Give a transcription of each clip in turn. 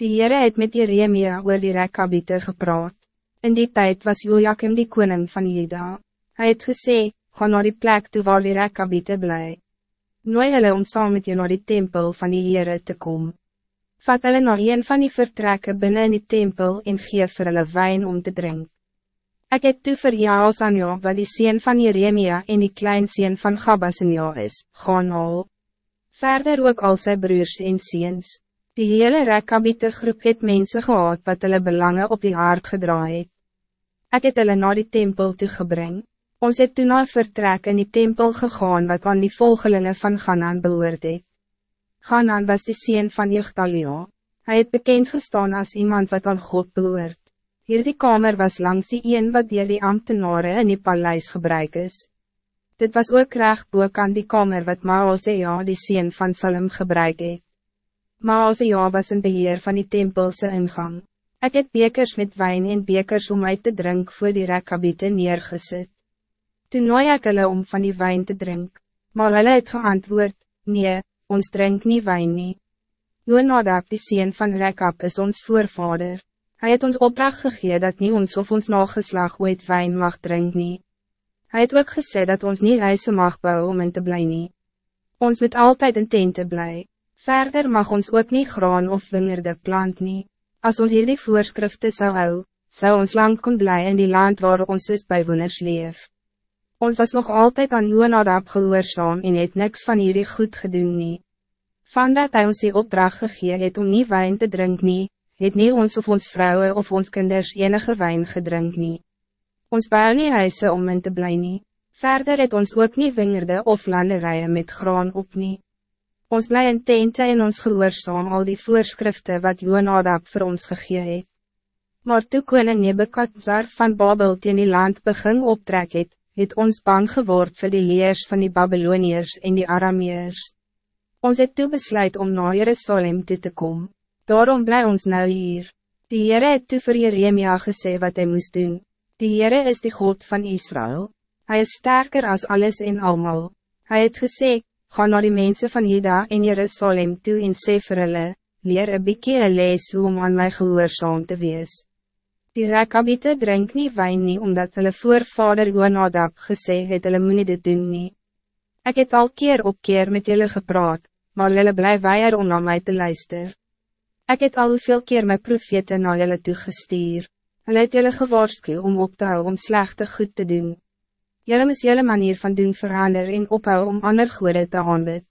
Die Heere het met Jeremia oor die Rekabite gepraat. In die tijd was Joachim die koning van Juda. Hij het gesê, ga naar die plek toe waar die Rekabite bly. Nooi hulle om saam met je naar die tempel van die Heere te komen. Vat hulle naar een van die vertrekken binnen in die tempel en geef vir hulle wijn om te drinken. Ik het toe vir Jaals aan jou wat die sien van Jeremia en die klein sien van Gabas in jou is, gaan al. Verder ook al sy broers en ziens. Die hele rekabite groep het mense gehad wat hulle belangen op die hart gedraaid het. Ek het hulle na die tempel toegebring. Ons het toen al vertrek in die tempel gegaan wat aan die volgelingen van Ganan behoort het. Ganan was de sien van Jugdalia. Hij het bekend gestaan als iemand wat aan God behoort. Hierdie kamer was langs die een wat dier die ambtenaren in die paleis gebruik is. Dit was ook recht boek aan die kamer wat Maosea die sien van Salem gebruik het. Maosea was een beheer van die tempelse ingang. Ik heb bekers met wijn en bekers om uit te drinken voor die rekabite neergezet. Toen nooi ek hulle om van die wijn te drinken, maar hulle het geantwoord, nee, ons drink nie wijn nie. Joonadab die sien van Rekab is ons voorvader. Hij het ons opdracht gegeven dat niet ons of ons nageslag ooit wijn mag drinken. nie. Hij het ook gesê dat ons niet reizen mag bouwen om in te blij nie. Ons moet altijd in tente blij. Verder mag ons ook niet graan of wingerde plant nie. Als ons hierdie voorschriften zou hou, zou ons lang kon blij in die land waar ons is bijwoners leef. Ons was nog altijd aan Joonadab gehoorzaam en het niks van hierdie goed gedoen nie. Van dat hy ons die opdracht gegeven het om niet wijn te drinken, nie, het nie ons of ons vrouwen of ons kinders enige wijn gedrink nie. Ons bou nie huise om in te bly nie. Verder het ons ook nie wingerde of landerijen met graan op nie. Ons bly in tente en ons gehoorzaam al die voorschriften wat Joonadab voor ons gegee het. Maar toe koning Nebekadzar van Babel teen die land begin optrek het, het ons bang geword voor die leers van die Babyloniërs en die Arameërs. Ons het toe besluit om naar Jerusalem toe te komen. Daarom blij ons nou hier. Die Heere het toe vir Jeremia gesê wat hij moest doen. Die Heere is de God van Israël. Hij is sterker als alles en almal. Hij het gesê, ga naar die mensen van Juda en Jerusalem toe en sê vir hulle, leer een bykie een lees hoe om aan my gehoorzaam te wees. Die Rekabite drink nie wijn nie, omdat hulle voorvader Joonadab gesê het hulle moet dit doen nie. Ek het al keer op keer met julle gepraat, maar julle bly weier om na my te luister. Ik het al hoeveel keer mijn profete naar jullie toegestuur. Hulle het jullie gewaarsku om op te houden om slechte goed te doen. Jullie moet jullie manier van doen veranderen en ophou om ander goede te aanbid.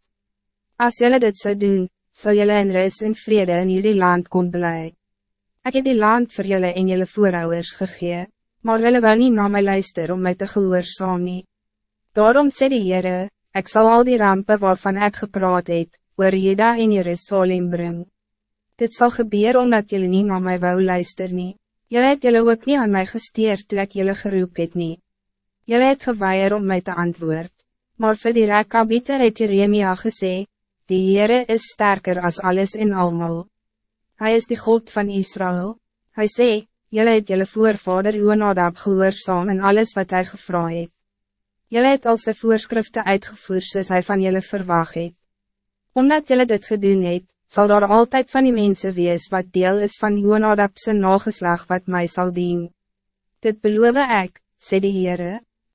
Als jullie dit zou doen, zou jullie in rust en vrede in jullie land kon blij. Ik heb die land voor jullie en jullie voorouders gegee, maar jullie wil niet naar mij luisteren om mij te gehoorzaam nie. Daarom sê die Heere, ik zal al die rampen waarvan ik gepraat het, oor Jeda in Jerusalem brengen. Dit zal gebeuren omdat jullie niet naar mij wou luister nie. Jullie het jullie ook niet aan mij gesteerd toe ek jullie geroep het nie. Jullie het geweier om mij te antwoord. Maar vir die Rekabite het Jeremia gesê, die Heere is sterker als alles in almal. Hij is de God van Israël. Hij sê, jullie het jullie voorvader Joonadab gehoorzaam en alles wat hij gevraagd het. Jullie het al sy voorschriften uitgevoerd soos hy van jullie verwacht het. Omdat jullie dit gedoen het, zal daar altijd van die mensen wees wat deel is van Joonadab zijn nageslag wat mij zal dien. Dit beloof ik, sê die Heere.